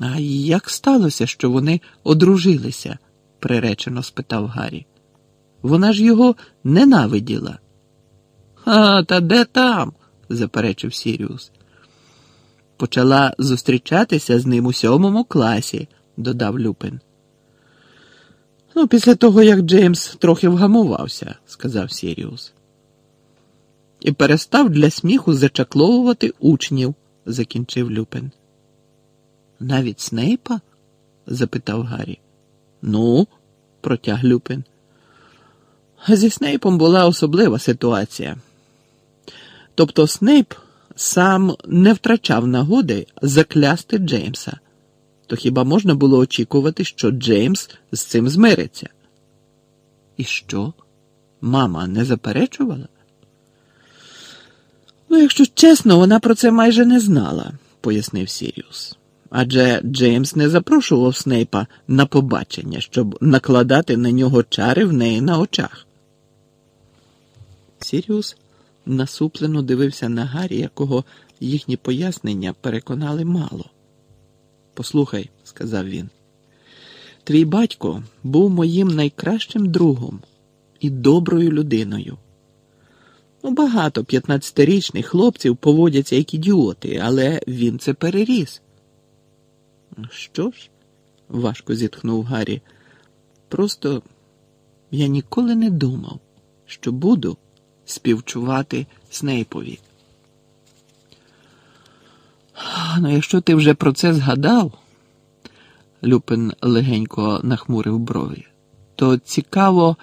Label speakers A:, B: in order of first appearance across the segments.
A: А як сталося, що вони одружилися? приречено спитав Гаррі. Вона ж його ненавиділа. А, та де там? заперечив Сіріус. Почала зустрічатися з ним у сьомому класі, додав Люпин. Ну, після того, як Джеймс трохи вгамувався, сказав Сіріус. І перестав для сміху зачакловувати учнів, закінчив Люпин. Навіть Снейпа? запитав Гаррі. Ну, протяг Люпин. Зі Снейпом була особлива ситуація. Тобто Снейп сам не втрачав нагоди заклясти Джеймса, то хіба можна було очікувати, що Джеймс з цим змириться? І що? Мама не заперечувала? Ну, якщо чесно, вона про це майже не знала, пояснив Сіріус. Адже Джеймс не запрошував Снейпа на побачення, щоб накладати на нього чари в неї на очах. Сіріус насуплено дивився на Гаррі, якого їхні пояснення переконали мало. Послухай, сказав він, твій батько був моїм найкращим другом і доброю людиною. Ну, багато п'ятнадцятирічних хлопців поводяться як ідіоти, але він це переріс. Що ж? важко зітхнув Гаррі. Просто я ніколи не думав, що буду співчувати Снейпові. Ну, якщо ти вже про це згадав, Люпин легенько нахмурив брові, то цікаво,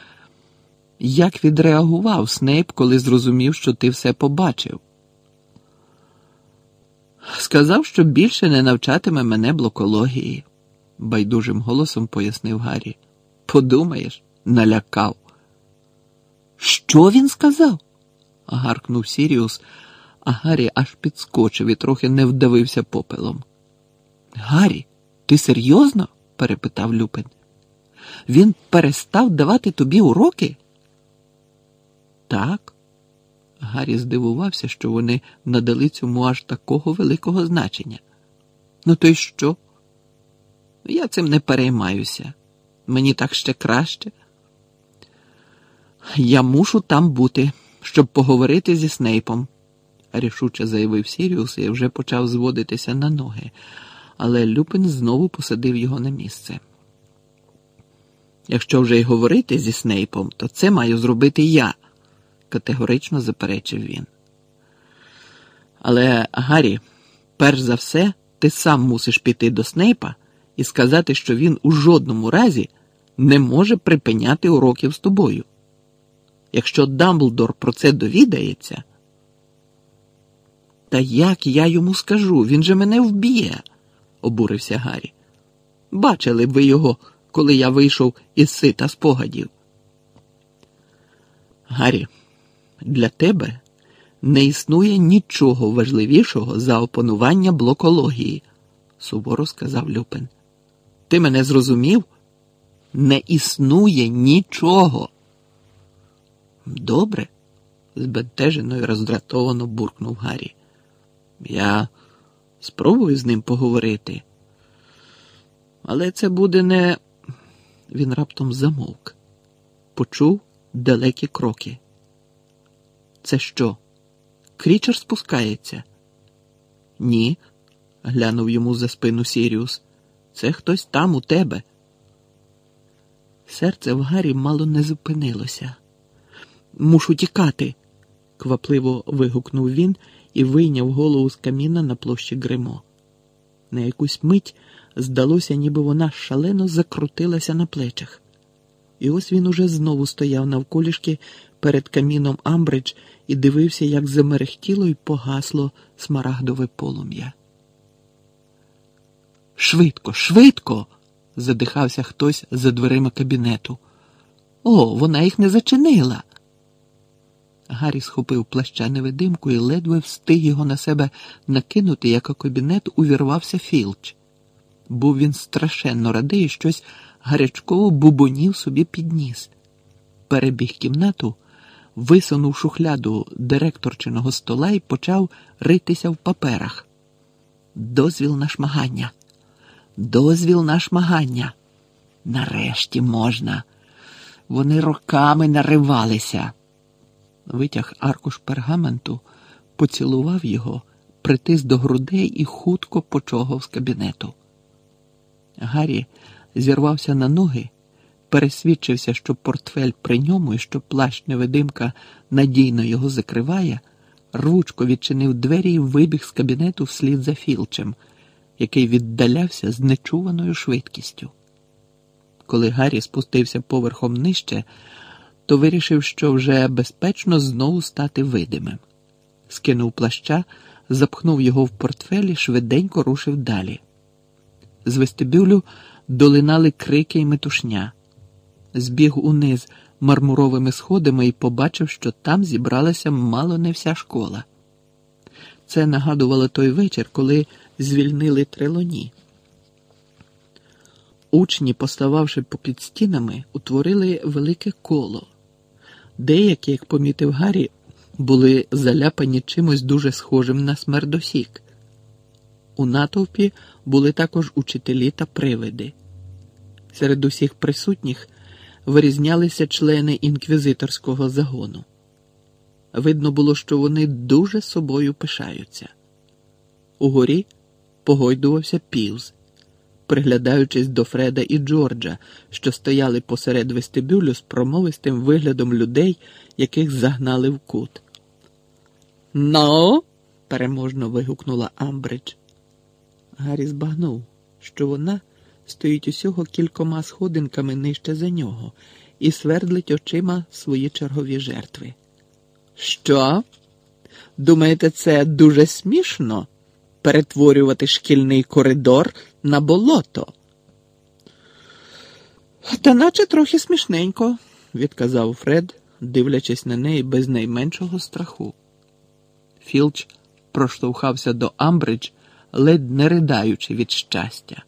A: як відреагував Снейп, коли зрозумів, що ти все побачив. Сказав, що більше не навчатиме мене блокології, байдужим голосом пояснив Гаррі. Подумаєш, налякав. Що він сказав? гаркнув Сіріус, а Гаррі аж підскочив і трохи не вдавився попелом. Гаррі, ти серйозно? перепитав Люпин. Він перестав давати тобі уроки? Так. Гаррі здивувався, що вони надали цьому аж такого великого значення. Ну, то й що? Я цим не переймаюся. Мені так ще краще. Я мушу там бути, щоб поговорити зі Снейпом, рішуче заявив Сіріус і вже почав зводитися на ноги, але Люпин знову посадив його на місце. Якщо вже й говорити зі Снейпом, то це маю зробити я, категорично заперечив він. Але, Гаррі, перш за все, ти сам мусиш піти до Снейпа і сказати, що він у жодному разі не може припиняти уроків з тобою. Якщо Дамблдор про це довідається, та як я йому скажу? Він же мене вб'є, обурився Гаррі. Бачили б ви його, коли я вийшов із сита спогадів. Гаррі, для тебе не існує нічого важливішого за опанування блокології, суворо сказав Люпин. Ти мене зрозумів? Не існує нічого. Добре, збентежено і роздратовано буркнув Гаррі. Я спробую з ним поговорити. Але це буде не. Він раптом замовк, почув далекі кроки. Це що? Крічер спускається? Ні, глянув йому за спину Сіріус. Це хтось там у тебе. Серце в Гаррі мало не зупинилося. Мушу тікати, квапливо вигукнув він і вийняв голову з каміна на площі Гримо. На якусь мить здалося, ніби вона шалено закрутилася на плечах. І ось він уже знову стояв навколішки перед каміном Амбридж і дивився, як замерехтіло й погасло смарагдове полум'я. Швидко, швидко. задихався хтось за дверима кабінету. О, вона їх не зачинила. Гаррі схопив плаща невидимку і ледве встиг його на себе накинути, як у кабінет увірвався Філч. Був він страшенно радий і щось гарячково бубонів собі підніс. Перебіг кімнату, висунув шухляду директорчиного стола і почав ритися в паперах. Дозвіл на шмагання, дозвіл на шмагання. Нарешті можна. Вони роками наривалися. Витяг аркуш пергаменту, поцілував його, притис до грудей і хутко почогав з кабінету. Гаррі зірвався на ноги, пересвідчився, що портфель при ньому і що плащ невидимка надійно його закриває, рвучко відчинив двері і вибіг з кабінету вслід за Філчем, який віддалявся з нечуваною швидкістю. Коли Гаррі спустився поверхом нижче, то вирішив, що вже безпечно знову стати видимим. Скинув плаща, запхнув його в портфель і швиденько рушив далі. З вестибюлю долинали крики й метушня. Збіг униз мармуровими сходами і побачив, що там зібралася мало не вся школа. Це нагадувало той вечір, коли звільнили трелоні. Учні, постававши попід стінами, утворили велике коло. Деякі, як помітив Гаррі, були заляпані чимось дуже схожим на смердосік. У натовпі були також учителі та привиди. Серед усіх присутніх вирізнялися члени інквізиторського загону. Видно було, що вони дуже собою пишаються. Угорі погойдувався півз, приглядаючись до Фреда і Джорджа, що стояли посеред вестибюлю з промовистим виглядом людей, яких загнали в кут. Ну, переможно вигукнула Амбридж. Гаррі збагнув, що вона стоїть усього кількома сходинками нижче за нього і свердлить очима свої чергові жертви. Що? Думаєте, це дуже смішно перетворювати шкільний коридор на болото? Та наче трохи смішненько, відказав Фред, дивлячись на неї без найменшого страху. Філч проштовхався до Амбридж, ледь не ридаючи від щастя.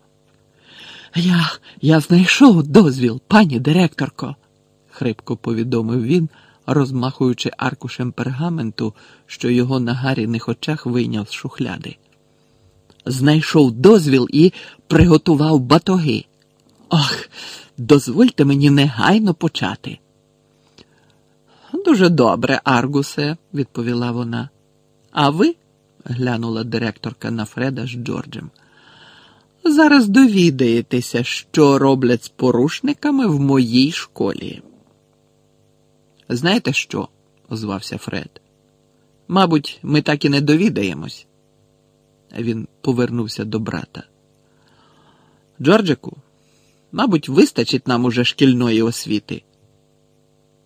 A: Я я знайшов дозвіл, пані директорко, хрипко повідомив він, розмахуючи аркушем пергаменту, що його на гаряних очах вийняв з шухляди. Знайшов дозвіл і приготував батоги. Ох, дозвольте мені негайно почати. Дуже добре, Аргусе, відповіла вона. А ви? глянула директорка на Фреда з Джорджем. Зараз довідаєтеся, що роблять з порушниками в моїй школі. Знаєте що? озвався Фред. Мабуть, ми так і не довідаємось. Він повернувся до брата. Джорджику, мабуть, вистачить нам уже шкільної освіти.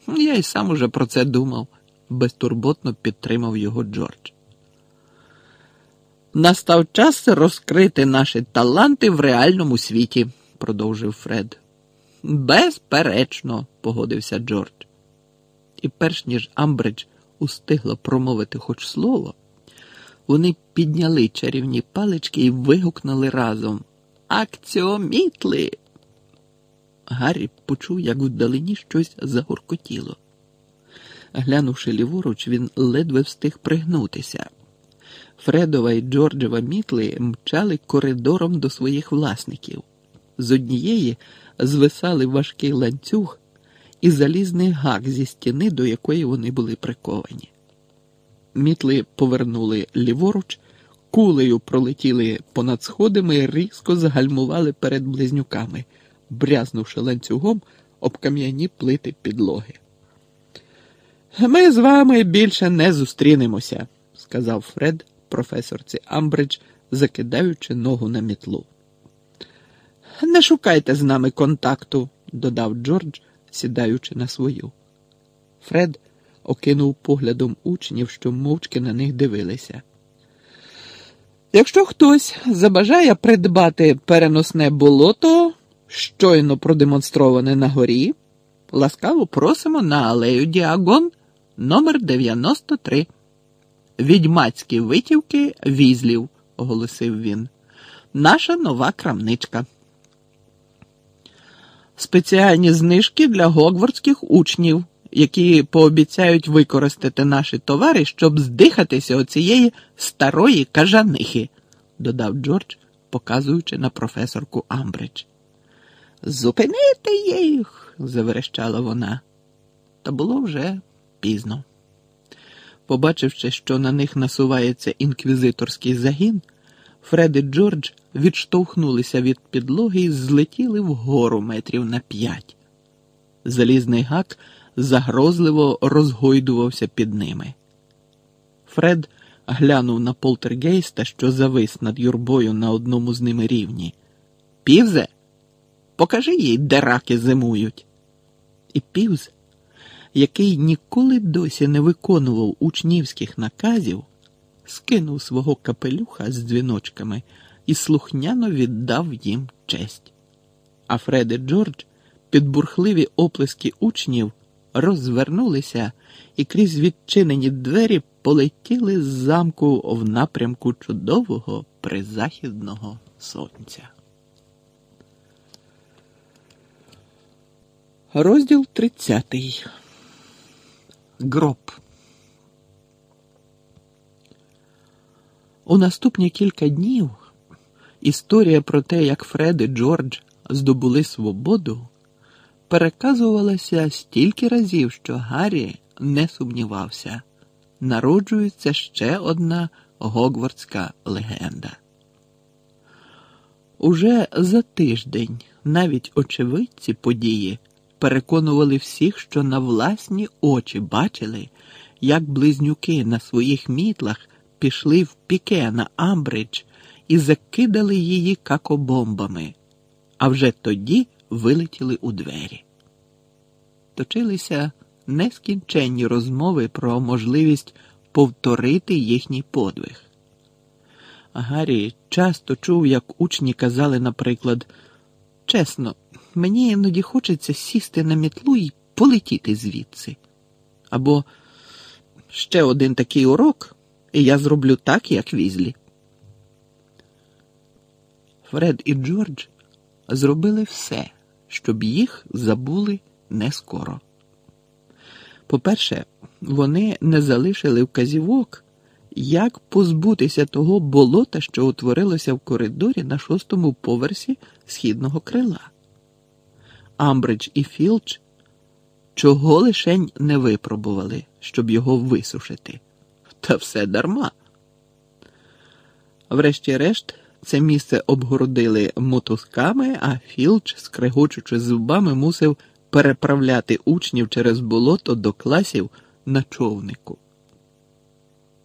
A: Я й сам уже про це думав, безтурботно підтримав його Джордж. Настав час розкрити наші таланти в реальному світі, продовжив Фред. Безперечно, погодився Джордж. І перш ніж Амбридж устигла промовити хоч слово, вони підняли чарівні палички і вигукнули разом Акціомітли. Гаррі почув, як вдалині щось загоркотіло. Глянувши ліворуч, він ледве встиг пригнутися. Фредова і Джорджева мітли мчали коридором до своїх власників. З однієї звисали важкий ланцюг і залізний гак зі стіни, до якої вони були приковані. Мітли повернули ліворуч, кулею пролетіли понад сходами і різко загальмували перед близнюками, брязнувши ланцюгом об кам'яні плити підлоги. Ми з вами більше не зустрінемося, сказав Фред професорці Амбридж, закидаючи ногу на мітлу. Не шукайте з нами контакту, додав Джордж, сідаючи на свою. Фред окинув поглядом учнів, що мовчки на них дивилися. Якщо хтось забажає придбати переносне болото, щойно продемонстроване на горі, ласкаво просимо на алею Діагон номер 93 Відьмацькі витівки візлів, оголосив він. Наша нова крамничка. Спеціальні знижки для гогвардських учнів, які пообіцяють використати наші товари, щоб здихатися оцієї старої кажанихи, додав Джордж, показуючи на професорку Амбридж. Зупинити їх, заверещала вона. Та було вже пізно. Побачивши, що на них насувається інквізиторський загін, Фред і Джордж відштовхнулися від підлоги і злетіли вгору метрів на п'ять. Залізний гак загрозливо розгойдувався під ними. Фред глянув на полтергейста, що завис над юрбою на одному з ними рівні. Півзе, покажи їй, де раки зимують. І півз, який ніколи досі не виконував учнівських наказів, скинув свого капелюха з дзвіночками і слухняно віддав їм честь. А Фред і Джордж під бурхливі оплески учнів розвернулися і крізь відчинені двері полетіли з замку в напрямку чудового призахідного сонця. Розділ 30. Гроб. У наступні кілька днів історія про те, як Фред і Джордж здобули свободу, переказувалася стільки разів, що Гаррі не сумнівався. Народжується ще одна гогвардська легенда. Уже за тиждень навіть очевидці події переконували всіх, що на власні очі бачили, як близнюки на своїх мітлах пішли в піке на Амбридж і закидали її какобомбами, а вже тоді вилетіли у двері. Точилися нескінченні розмови про можливість повторити їхній подвиг. Гаррі часто чув, як учні казали, наприклад, чесно, мені іноді хочеться сісти на мітлу і полетіти звідси. Або ще один такий урок, і я зроблю так, як візлі. Фред і Джордж зробили все, щоб їх забули не скоро. По-перше, вони не залишили вказівок, як позбутися того болота, що утворилося в коридорі на шостому поверсі східного крила. Амбридж і Філч чого лишень не випробували, щоб його висушити. Та все дарма. Врешті-решт, це місце обгородили мотузками, а Філч, скрегочучи зубами, мусив переправляти учнів через болото до класів на човнику.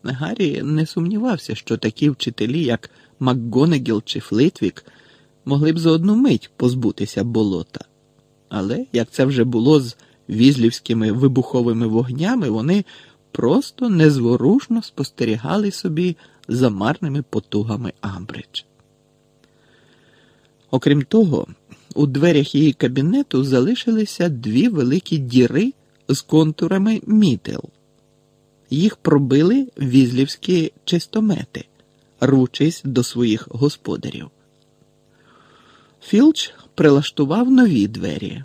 A: Гаррі не сумнівався, що такі вчителі, як МакГонегіл чи Флитвік, могли б за одну мить позбутися болота. Але як це вже було з візлівськими вибуховими вогнями, вони просто незворушно спостерігали собі за марними потугами Амбридж. Окрім того, у дверях її кабінету залишилися дві великі діри з контурами мітел. Їх пробили візлівські чистомети, ручись до своїх господарів. Філч прилаштував нові двері,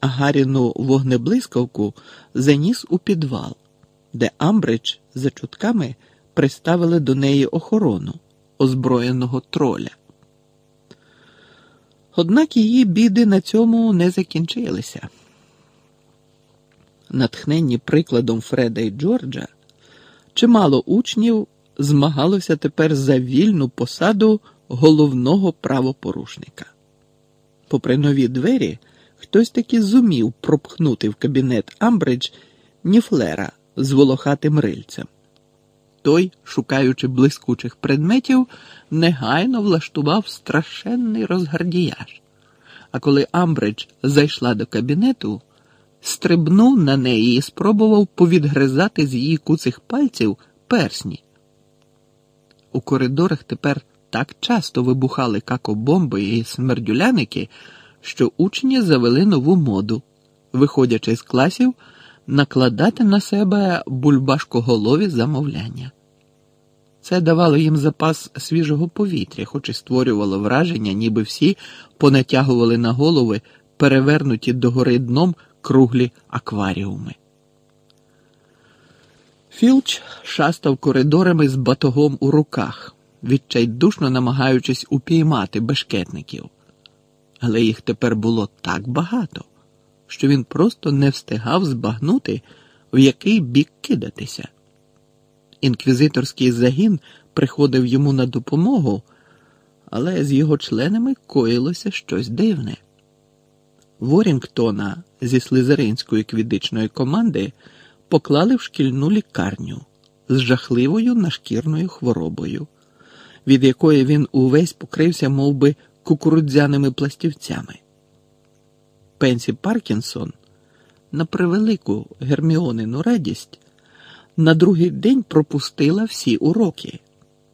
A: а Гаріну вогнеблискавку заніс у підвал, де Амбридж за чутками приставили до неї охорону озброєного троля. Однак її біди на цьому не закінчилися. Натхненні прикладом Фреда і Джорджа, чимало учнів змагалося тепер за вільну посаду головного правопорушника. Попри нові двері, хтось таки зумів пропхнути в кабінет Амбридж Ніфлера з волохатим рильцем. Той, шукаючи блискучих предметів, негайно влаштував страшенний розгардіяж. А коли Амбридж зайшла до кабінету, стрибнув на неї і спробував повідгризати з її куцих пальців персні. У коридорах тепер так часто вибухали какобомби і смердюляники, що учні завели нову моду, виходячи з класів накладати на себе бульбашкоголові замовляння. Це давало їм запас свіжого повітря, хоч і створювало враження, ніби всі понатягували на голови перевернуті догори дном круглі акваріуми. Філч шастав коридорами з батогом у руках, відчайдушно намагаючись упіймати бешкетників. Але їх тепер було так багато, що він просто не встигав збагнути, в який бік кидатися. Інквізиторський загін приходив йому на допомогу, але з його членами коїлося щось дивне. Ворінгтона зі слизеринської квідичної команди поклали в шкільну лікарню з жахливою нашкірною хворобою, від якої він увесь покрився мов би, кукурудзяними пластівцями. Пенсі Паркінсон, на превелику Герміонину радість, на другий день пропустила всі уроки,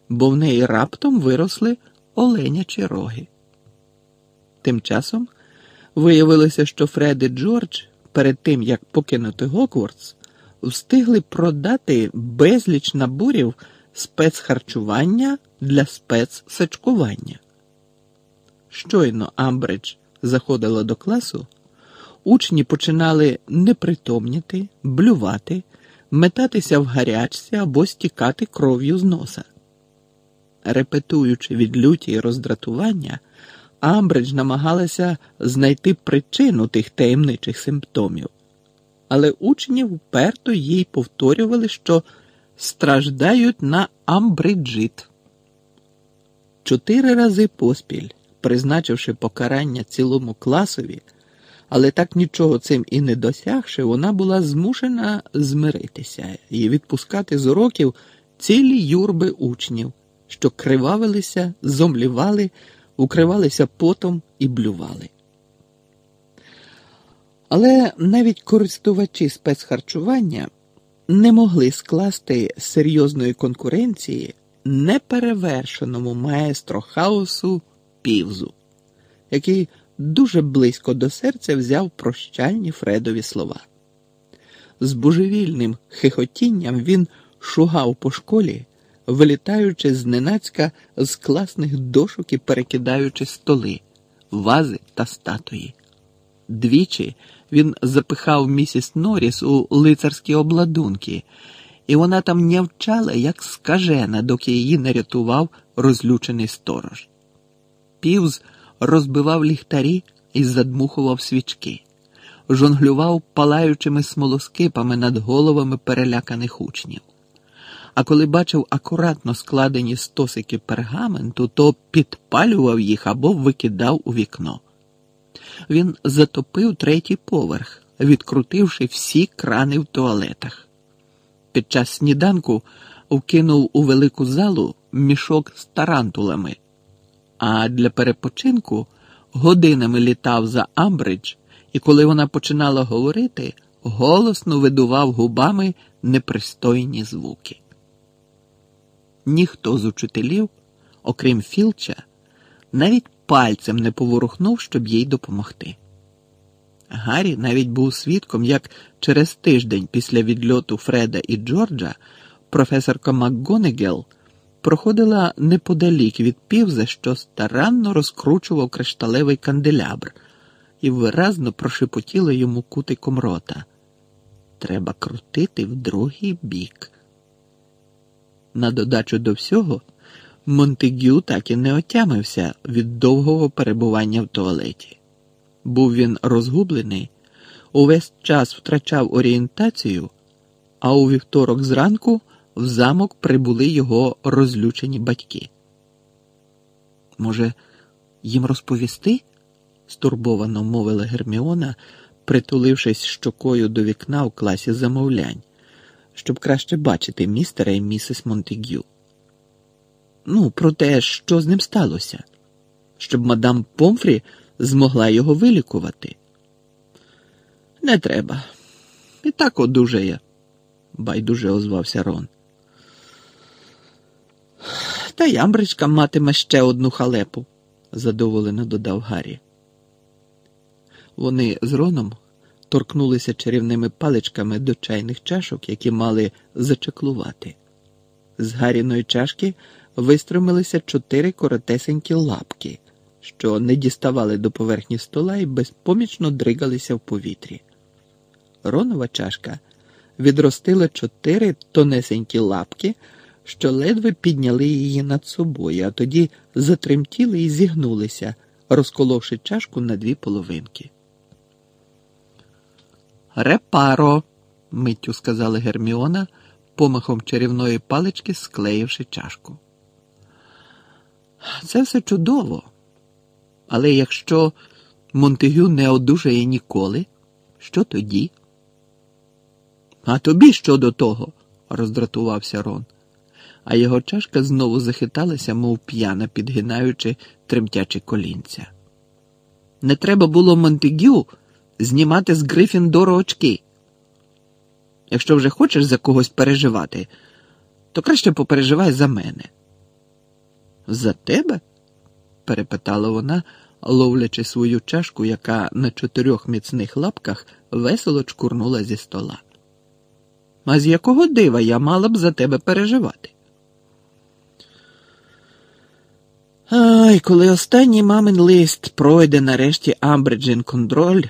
A: бо в неї раптом виросли оленячі роги. Тим часом виявилося, що Фред і Джордж перед тим як покинути Гоквордс, встигли продати безліч наборів спецхарчування для спецсачкування. Щойно Амбридж заходила до класу, учні починали непритомніти, блювати, метатися в гарячці або стікати кров'ю з носа. Репетуючи від люті й роздратування, Амбридж намагалася знайти причину тих таємничих симптомів, але учні вперто їй повторювали, що страждають на амбриджит. Чотири рази поспіль, призначивши покарання цілому класові, але так нічого цим і не досягши, вона була змушена змиритися і відпускати з уроків цілі юрби учнів, що кривавилися, зомлівали, укривалися потом і блювали. Але навіть користувачі спецхарчування не могли скласти серйозної конкуренції неперевершеному маестро хаосу півзу, який дуже близько до серця взяв прощальні Фредові слова. З божевільним хихотінням він шугав по школі, вилітаючи зненацька з класних дошок і перекидаючи столи, вази та статуї. Двічі він запихав місіс Норріс у лицарські обладунки, і вона там нявчала, як скажена, доки її не рятував розлючений сторож. Півз розбивав ліхтарі і задмухував свічки, жонглював палаючими смолоскипами над головами переляканих учнів. А коли бачив акуратно складені стосики пергаменту, то підпалював їх або викидав у вікно. Він затопив третій поверх, відкрутивши всі крани в туалетах. Під час сніданку вкинув у велику залу мішок з тарантулами, а для перепочинку годинами літав за Амбридж, і коли вона починала говорити, голосно видував губами непристойні звуки. Ніхто з учителів, окрім Філча, навіть пальцем не поворухнув, щоб їй допомогти. Гаррі навіть був свідком, як через тиждень після відльоту Фреда і Джорджа професорка МакГонегел проходила неподалік від півза, що старанно розкручував кришталевий канделябр, і виразно прошепотіла йому кутиком рота. Треба крутити в другий бік. На додачу до всього, Монтегю так і не отямився від довгого перебування в туалеті. Був він розгублений, увесь час втрачав орієнтацію, а у вівторок зранку в замок прибули його розлючені батьки. Може, їм розповісти? стурбовано мовила Герміона, притулившись щокою до вікна в класі замовлянь, щоб краще бачити містера і місіс Монтегю. Ну, про те, що з ним сталося, щоб мадам Помфрі змогла його вилікувати. Не треба. І так одужає, байдуже озвався Рон. Та й Амбричка матиме ще одну халепу, задоволено додав Гаррі. Вони з Роном торкнулися чарівними паличками до чайних чашок, які мали зачеклувати. З Гарріної чашки вистромилися чотири коротесенькі лапки, що не діставали до поверхні стола і безпомічно дригалися в повітрі. Ронова чашка відростила чотири тонесенькі лапки що ледве підняли її над собою, а тоді затремтіли і зігнулися, розколовши чашку на дві половинки. Репаро, миттю сказала Герміона, помахом чарівної палички склеївши чашку. Це все чудово. Але якщо Монтегю не одужає ніколи, що тоді? А тобі що до того? роздратувався Рон, а його чашка знову захиталася, мов п'яна, підгинаючи тремтячі колінця. Не треба було Монтегю знімати з Грифіндору очки. Якщо вже хочеш за когось переживати, то краще попереживай за мене. За тебе? Перепитала вона, ловлячи свою чашку, яка на чотирьох міцних лапках весело чкурнула зі стола. А з якого дива я мала б за тебе переживати? Ай, коли останній мамин лист пройде нарешті Амбриджин контроль,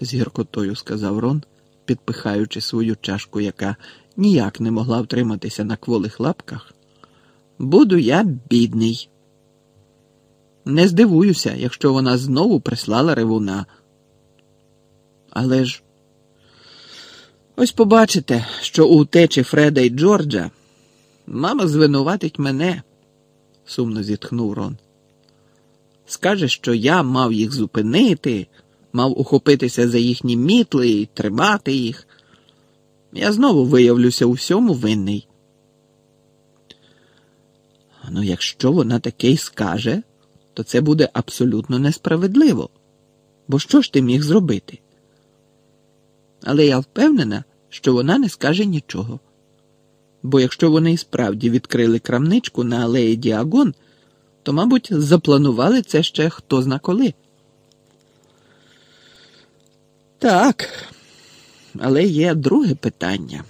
A: з гіркотою сказав Рон, підпихаючи свою чашку, яка ніяк не могла втриматися на кволих лапках, буду я бідний. Не здивуюся, якщо вона знову прислала ревуна. Але ж ось побачите, що у утечі Фреда і Джорджа мама звинуватить мене, сумно зітхнув Рон. Скаже, що я мав їх зупинити, мав ухопитися за їхні мітли і тримати їх. Я знову виявлюся у всьому винний. Ну, якщо вона таке й скаже то це буде абсолютно несправедливо. Бо що ж ти міг зробити? Але я впевнена, що вона не скаже нічого. Бо якщо вони і справді відкрили крамничку на алеї Діагон, то, мабуть, запланували це ще хто зна коли. Так, але є друге питання.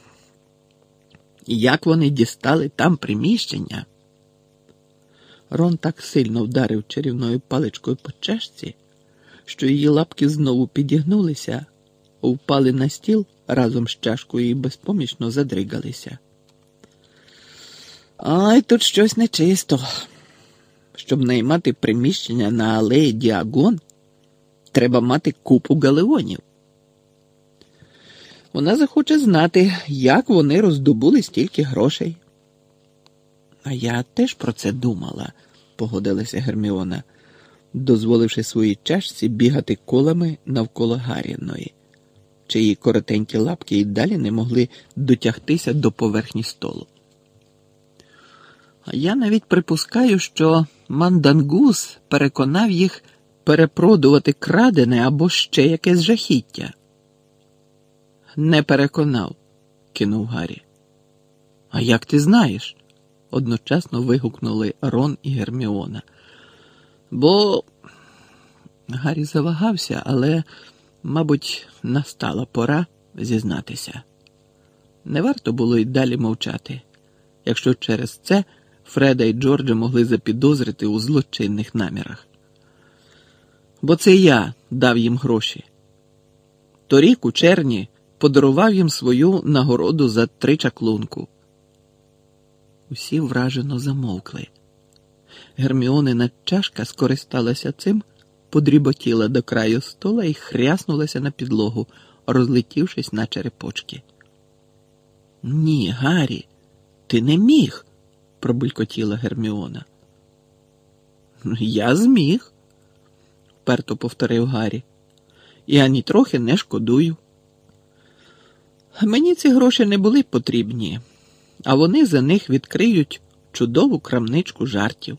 A: Як вони дістали там приміщення? Рон так сильно вдарив чарівною паличкою по чашці, що її лапки знову підігнулися, впали на стіл разом з чашкою і безпомічно задригалися. Ай, тут щось нечисто. Щоб наймати приміщення на алеї Діагон, треба мати купу галеонів. Вона захоче знати, як вони роздобули стільки грошей. А я теж про це думала, погодилася Герміона, дозволивши своїй чашці бігати колами навколо Гарріної, чиї коротенькі лапки і далі не могли дотягтися до поверхні столу. А я навіть припускаю, що мандангус переконав їх перепродувати крадене або ще якесь жахіття. Не переконав, кинув Гаррі. А як ти знаєш? Одночасно вигукнули Рон і Герміона. Бо Гаррі завагався, але, мабуть, настала пора зізнатися. Не варто було й далі мовчати, якщо через це Фреда і Джорджа могли запідозрити у злочинних намірах. Бо це я дав їм гроші. Торік у червні подарував їм свою нагороду за три чаклунку. Усі вражено замовкли. Герміонина чашка скористалася цим, подріботіла до краю стола і хряснулася на підлогу, розлетівшись на черепочки. Ні, Гаррі, ти не міг, пробулькотіла Герміона. Я зміг, вперто повторив Гаррі. Я нітрохи не шкодую. Мені ці гроші не були потрібні а вони за них відкриють чудову крамничку жартів.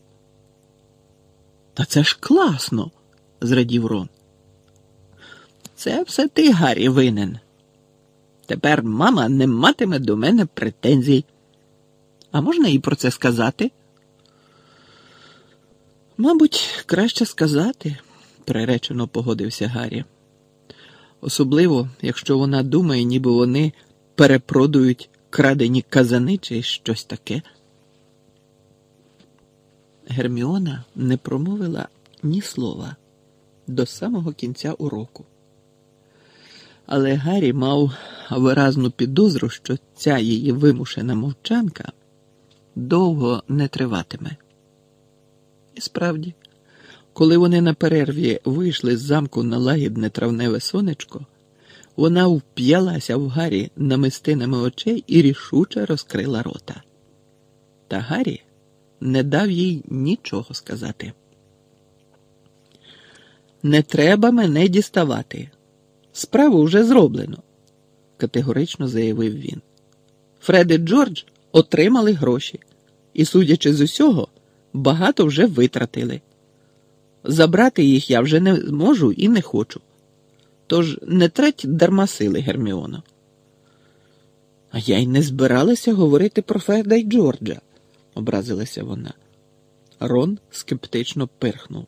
A: Та це ж класно, зрадів Рон. Це все ти, Гаррі, винен. Тепер мама не матиме до мене претензій. А можна їй про це сказати? Мабуть, краще сказати, приречено погодився Гаррі. Особливо, якщо вона думає, ніби вони перепродують крадені казани чи щось таке. Герміона не промовила ні слова до самого кінця уроку. Але Гаррі мав виразну підозру, що ця її вимушена мовчанка довго не триватиме. І справді, коли вони на перерві вийшли з замку на лагідне травневе сонечко, вона вп'ялася в Гаррі намистинами очей і рішуче розкрила рота. Та Гаррі не дав їй нічого сказати. Не треба мене діставати. Справу вже зроблено, категорично заявив він. Фред і Джордж отримали гроші і, судячи з усього, багато вже витратили. Забрати їх я вже не зможу і не хочу. Тож не трать дарма сили, Герміоно. А я й не збиралася говорити про Фреда й Джорджа, образилася вона. Рон скептично пирхнув,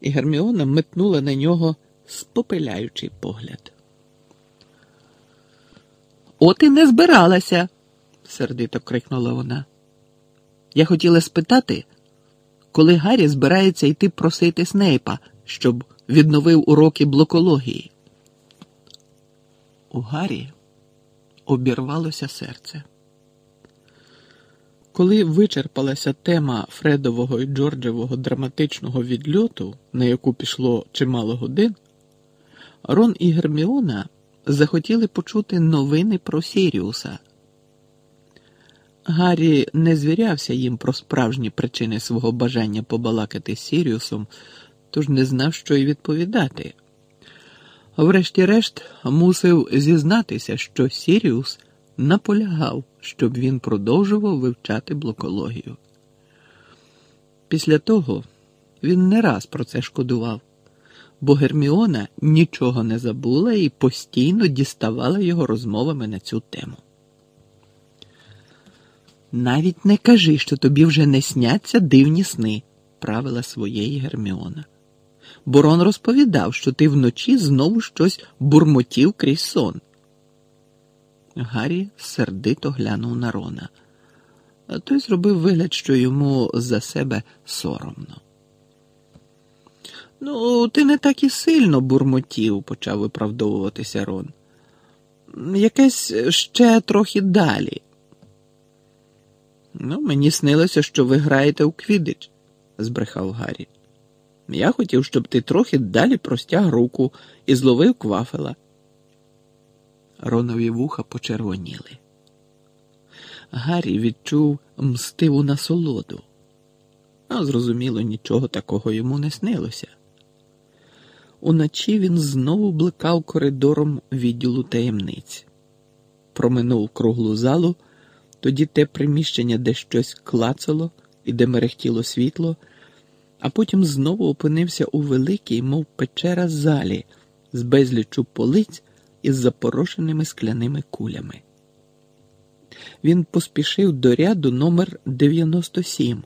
A: і Герміона метнула на нього спопиляючий погляд. От і не збиралася, сердито крикнула вона. Я хотіла спитати, коли Гаррі збирається йти просити Снейпа, щоб відновив уроки блокології. У Гаррі обірвалося серце. Коли вичерпалася тема Фредового і Джорджевого драматичного відльоту, на яку пішло чимало годин, Рон і Герміона захотіли почути новини про Сіріуса. Гаррі не звірявся їм про справжні причини свого бажання побалакати з Сіріусом, тож не знав, що й відповідати. Врешті-решт мусив зізнатися, що Сіріус наполягав, щоб він продовжував вивчати блокологію. Після того він не раз про це шкодував, бо Герміона нічого не забула і постійно діставала його розмовами на цю тему. Навіть не кажи, що тобі вже не сняться дивні сни, правила своєї Герміона. Борон розповідав, що ти вночі знову щось бурмотів крізь сон. Гаррі сердито глянув на Рона, той зробив вигляд, що йому за себе соромно. Ну, ти не так і сильно бурмотів, почав виправдовуватися Рон. Якесь ще трохи далі. Ну, мені снилося, що ви граєте у квідич, збрехав Гаррі. Я хотів, щоб ти трохи далі простяг руку і зловив квафела. Ронові вуха почервоніли. Гаррі відчув мстиву насолоду, а зрозуміло, нічого такого йому не снилося. Уночі він знову блекав коридором відділу таємниць, проминув круглу залу, тоді те приміщення, де щось клацало і де мерехтіло світло, а потім знову опинився у великій, мов печера залі, з безлічу полиць із запорошеними скляними кулями. Він поспішив до ряду номер 97,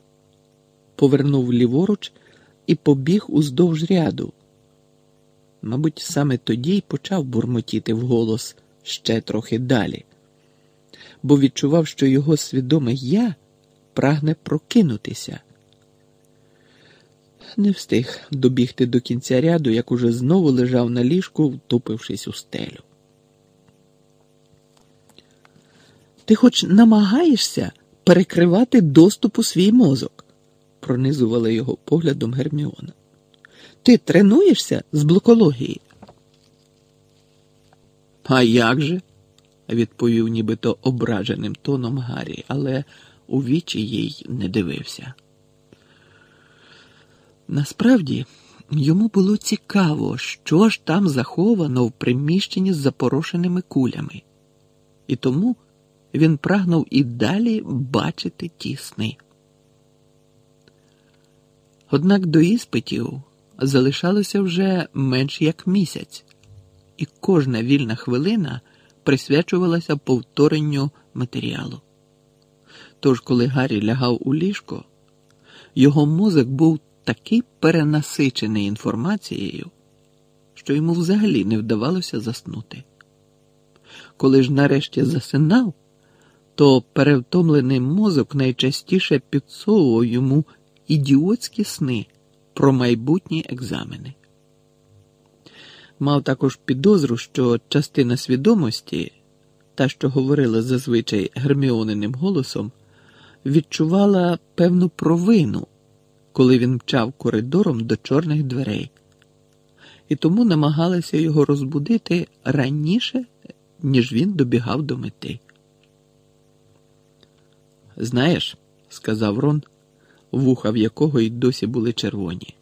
A: повернув ліворуч і побіг уздовж ряду. Мабуть, саме тоді й почав бурмотіти вголос ще трохи далі, бо відчував, що його свідоме я прагне прокинутися. Не встиг добігти до кінця ряду, як уже знову лежав на ліжку, втупившись у стелю. Ти хоч намагаєшся перекривати доступ у свій мозок, пронизувала його поглядом Герміона. Ти тренуєшся з блокології? А як же? відповів нібито ображеним тоном Гаррі, але у вічі їй не дивився. Насправді йому було цікаво, що ж там заховано в приміщенні з запорошеними кулями, і тому він прагнув і далі бачити ті сни. Однак до іспитів залишалося вже менш як місяць, і кожна вільна хвилина присвячувалася повторенню матеріалу. Тож, коли Гаррі лягав у ліжко, його мозок був такий перенасичений інформацією, що йому взагалі не вдавалося заснути. Коли ж нарешті засинав, то перевтомлений мозок найчастіше підсовував йому ідіотські сни про майбутні екзамени. Мав також підозру, що частина свідомості, та, що говорила зазвичай герміониним голосом, відчувала певну провину, коли він мчав коридором до чорних дверей, і тому намагалася його розбудити раніше, ніж він добігав до мети. Знаєш, сказав Рон, вуха в якого й досі були червоні.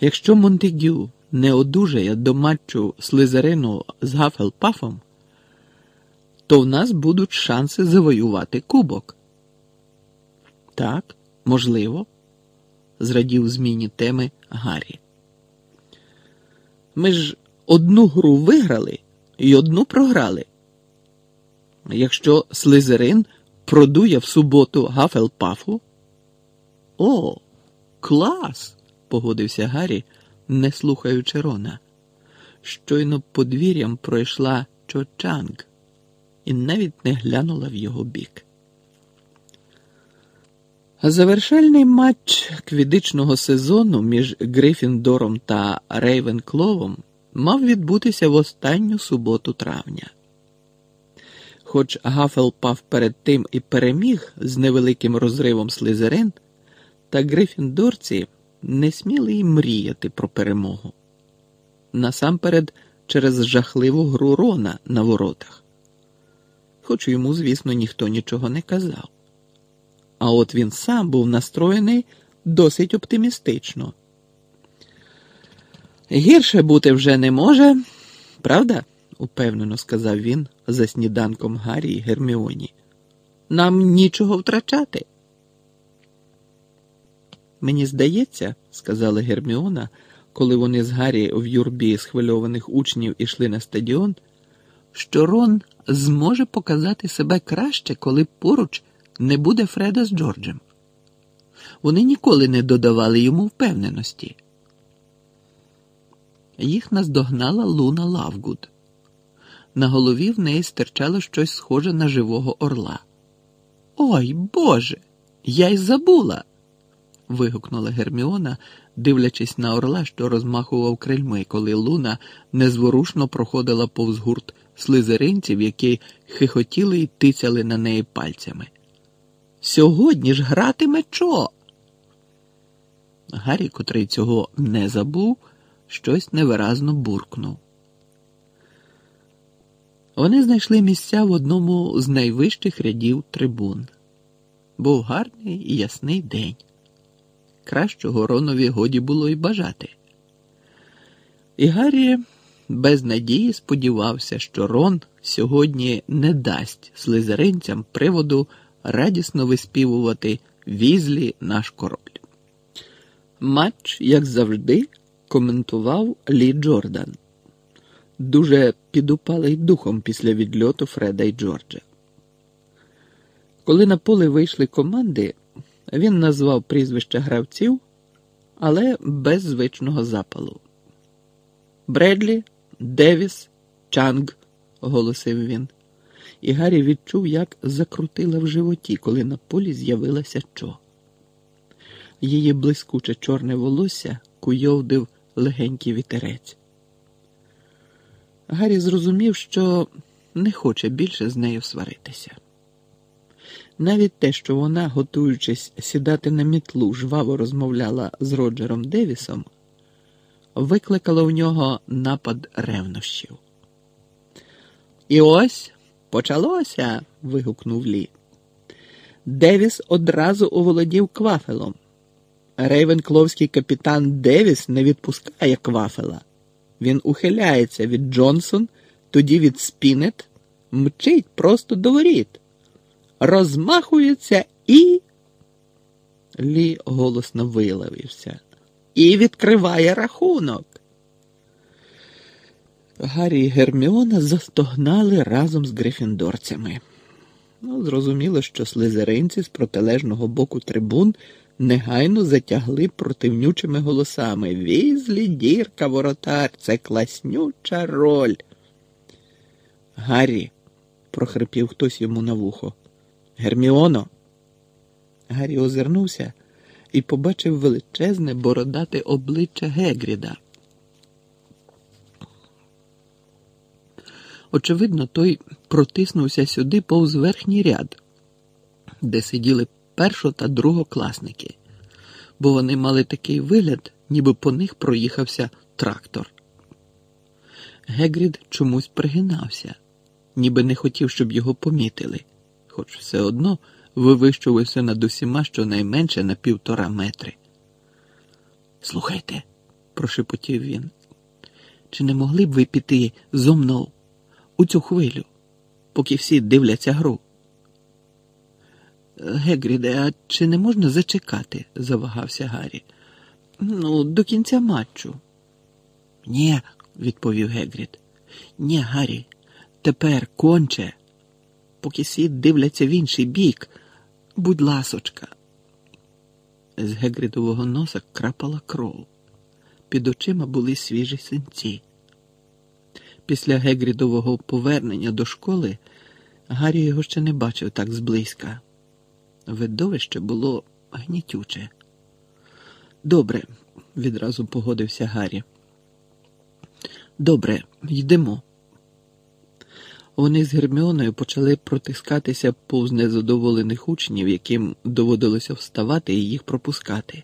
A: Якщо Монтегю не одужає до матчу Слизерину з Гафелпафом, то в нас будуть шанси завоювати кубок. Так, можливо, зрадів зміні теми Гаррі. Ми ж одну гру виграли і одну програли. Якщо Слизерин продує в суботу Гафелпафу. О, клас! погодився Гаррі, не слухаючи Рона. Щойно подвір'ям пройшла Чочанг і навіть не глянула в його бік. Завершальний матч квідичного сезону між Грифіндором та Рейвенкловом мав відбутися в останню суботу травня. Хоч Гафелпав перед тим і переміг з невеликим розривом слизерин, та Грифіндорці не сміли й мріяти про перемогу. Насамперед через жахливу гру Рона на воротах. Хоч йому, звісно, ніхто нічого не казав. А от він сам був настроєний досить оптимістично. Гірше бути вже не може, правда? упевнено сказав він за сніданком Гаррі і Герміоні. Нам нічого втрачати. Мені здається, сказала Герміона, коли вони з Гаррі в юрбі схвильованих учнів ішли на стадіон, що Рон зможе показати себе краще, коли поруч не буде Фреда з Джорджем. Вони ніколи не додавали йому впевненості. Їх наздогнала Луна Лавгуд. На голові в неї стирчало щось схоже на живого орла. Ой Боже, я й забула. вигукнула Герміона, дивлячись на орла, що розмахував крильми, коли Луна незворушно проходила повз гурт слизеринців, які хихотіли й тицяли на неї пальцями. Сьогодні ж гратиме чо. Гаррі, котрий цього не забув, щось невиразно буркнув. Вони знайшли місця в одному з найвищих рядів трибун. Був гарний і ясний день. Кращого Ронові годі було й бажати. І Гаррі без надії сподівався, що Рон сьогодні не дасть слизеринцям приводу радісно виспівувати візлі наш король. Матч, як завжди, коментував Лі Джордан дуже підупалий духом після відльоту Фреда і Джорджа. Коли на поле вийшли команди, він назвав прізвища гравців, але без звичного запалу. Бредлі, Девіс, Чанг, оголосив він, і Гаррі відчув, як закрутила в животі, коли на полі з'явилася чо. Її блискуче чорне волосся куйовдив легенький вітерець. Гаррі зрозумів, що не хоче більше з нею сваритися. Навіть те, що вона, готуючись сідати на мітлу, жваво розмовляла з Роджером Девісом, викликало в нього напад ревнощів. І ось почалося. вигукнув Лі. Девіс одразу оволодів квафелом. Рейвенкловський капітан Девіс не відпускає квафела. Він ухиляється від Джонсон, тоді від Спінет, мчить просто до воріт, розмахується і. Лі голосно виловився. І відкриває рахунок. Гаррі і Герміона застогнали разом з грифіндорцями. Ну, Зрозуміло, що слизеринці з протилежного боку трибун негайно затягли противнючими голосами Візлі, дірка, воротар, це класнюча роль. Гаррі, прохрипів хтось йому на вухо. Герміоно. Гаррі озирнувся і побачив величезне бородате обличчя Гегріда. Очевидно, той протиснувся сюди повз верхній ряд де сиділи першо та другокласники, бо вони мали такий вигляд, ніби по них проїхався трактор. Гегрід чомусь пригинався, ніби не хотів, щоб його помітили, хоч все одно вивищувався над усіма щонайменше на півтора метри. Слухайте, прошепотів він, чи не могли б ви піти зо мною у цю хвилю, поки всі дивляться гру? Гегріде, а чи не можна зачекати? завагався Гаррі. Ну, до кінця матчу. Ні, відповів Гегрід. Ні, Гаррі, тепер конче. Поки всі дивляться в інший бік. Будь ласочка. З Гегрідового носа крапала кров. Під очима були свіжі синці. Після Гегрідового повернення до школи Гаррі його ще не бачив так зблизька. Видовище було гнітюче. Добре, відразу погодився Гаррі. Добре, йдемо. Вони з Герміоною почали протискатися повз незадоволених учнів, яким доводилося вставати і їх пропускати.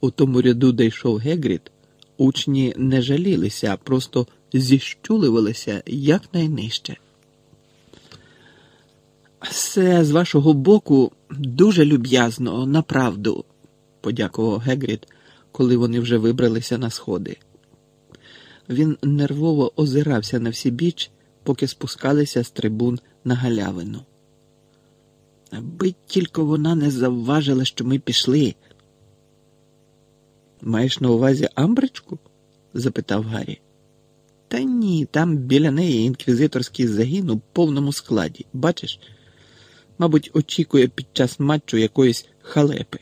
A: У тому ряду, де йшов Гегріт, учні не жалілися, а просто зіщуливалися якнайнижче. Все з вашого боку дуже люб'язно, направду, подякував Гегріт, коли вони вже вибралися на сходи. Він нервово озирався на всі біч, поки спускалися з трибун на галявину. Аби тільки вона не завважила, що ми пішли. Маєш на увазі Амбричку? запитав Гаррі. Та ні, там біля неї інквізиторський загін у повному складі. Бачиш? Мабуть, очікує під час матчу якоїсь халепи.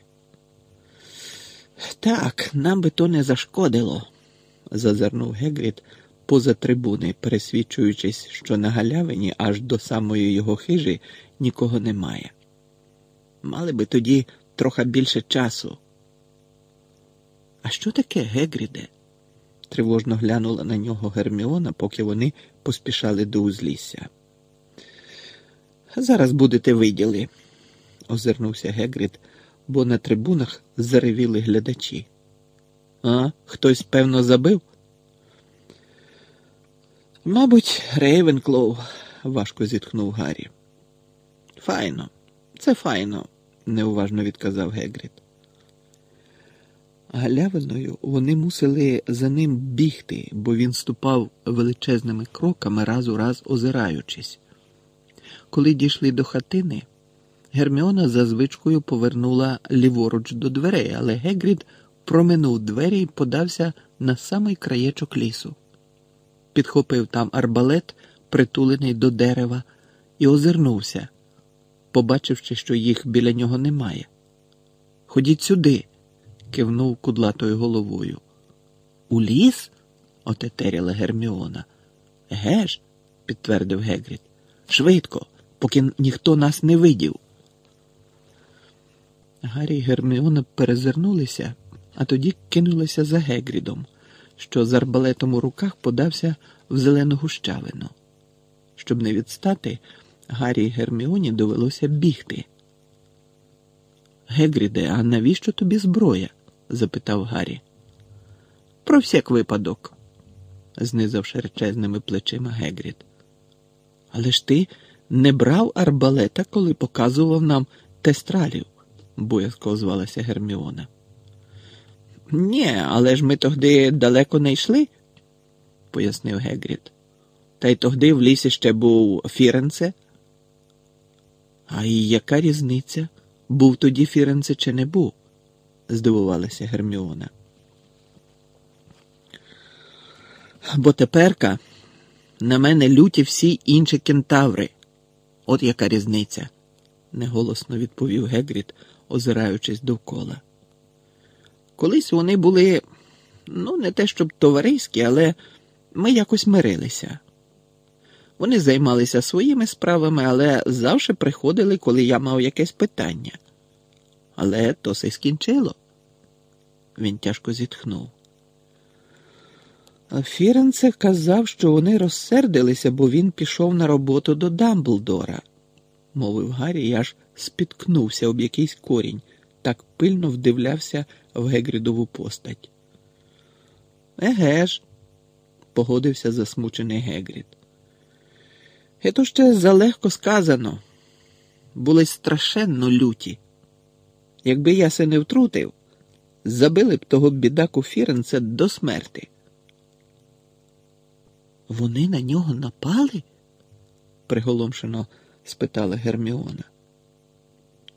A: Так, нам би то не зашкодило, зазирнув Гегріт поза трибуни, пересвідчуючись, що на галявині аж до самої його хижі нікого немає. Мали би тоді трохи більше часу. А що таке Гегріде? Тривожно глянула на нього Герміона, поки вони поспішали до узлісся. Зараз будете виділи, озирнувся Гегрід, бо на трибунах заревіли глядачі. А, хтось, певно, забив? Мабуть, Рейвенклоу, важко зітхнув Гаррі. Файно, це файно, неуважно відказав Гегрід. Галявиною вони мусили за ним бігти, бо він ступав величезними кроками, раз у раз озираючись. Коли дійшли до хатини, Герміона за звичкою повернула ліворуч до дверей, але Гегрід проминув двері і подався на самий краєчок лісу. Підхопив там арбалет, притулений до дерева, і озирнувся, побачивши, що їх біля нього немає. Ходіть сюди кивнув кудлатою головою. У ліс? отетеряла Герміона. Еге ж, підтвердив Гегрід. Швидко, поки ніхто нас не видів. Гаррі і Герміона перезирнулися, а тоді кинулися за Гегрідом, що з арбалетом у руках подався в зелену гущавину. Щоб не відстати, Гаррі і Герміоні довелося бігти. Гегріде, а навіщо тобі зброя? Запитав Гаррі. Про всяк випадок, знизав широчезними плечима Гегрід. Але ж ти не брав арбалета, коли показував нам тестралів, боязко озвалася Герміона. Ні, але ж ми тогди далеко не йшли, пояснив Гегрід. Та й тогди в лісі ще був Фіренце. А і яка різниця? Був тоді Фіренце чи не був? Здивувалася Герміона. Бо теперка на мене люті всі інші кентаври. От яка різниця, неголосно відповів Гегрід, озираючись довкола. Колись вони були, ну, не те щоб товариські, але ми якось мирилися. Вони займалися своїми справами, але завжди приходили, коли я мав якесь питання. Але то се скінчило. Він тяжко зітхнув. Фіренце казав, що вони розсердилися, бо він пішов на роботу до Дамблдора. мовив Гаррі і аж спіткнувся об якийсь корінь, так пильно вдивлявся в Гегрідову постать. Еге ж, погодився засмучений Гегрід. І то ще залегко сказано. Були страшенно люті. Якби я се не втрутив, забили б того бідаку Фіренце до смерти. Вони на нього напали? приголомшено спитала Герміона.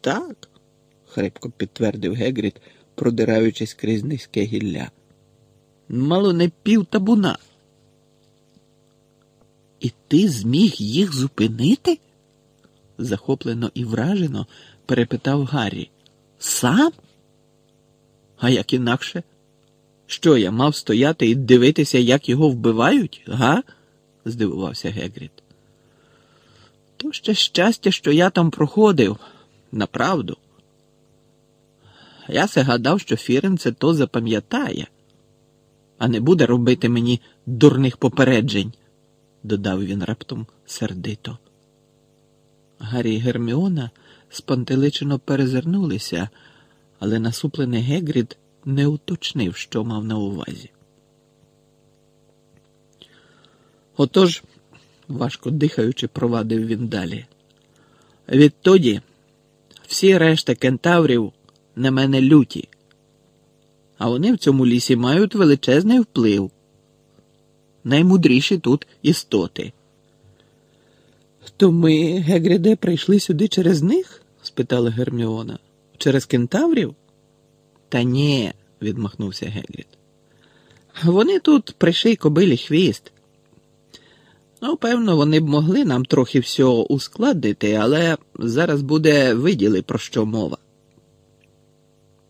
A: Так, хрипко підтвердив Гегрід, продираючись крізь низьке гілля. Мало не пів табуна. І ти зміг їх зупинити? захоплено і вражено перепитав Гаррі. Сам? А як інакше? Що я мав стояти і дивитися, як його вбивають, га? здивувався Гегрід. То ще щастя, що я там проходив, направду. Я се гадав, що Фірен це то запам'ятає, а не буде робити мені дурних попереджень, додав він раптом сердито. Гаррі Герміона спантеличено перезирнулися, але насуплений Гегрід не уточнив, що мав на увазі. Отож, важко дихаючи, провадив він далі. Відтоді всі решта кентаврів на мене люті, а вони в цьому лісі мають величезний вплив. Наймудріші тут істоти. То ми, Гегріде, прийшли сюди через них? Спитала Герміона. Через кентаврів? Та ні, відмахнувся Гегріт. Вони тут прийшли кобилі хвіст. Ну, певно, вони б могли нам трохи всього ускладнити, але зараз буде виділи, про що мова.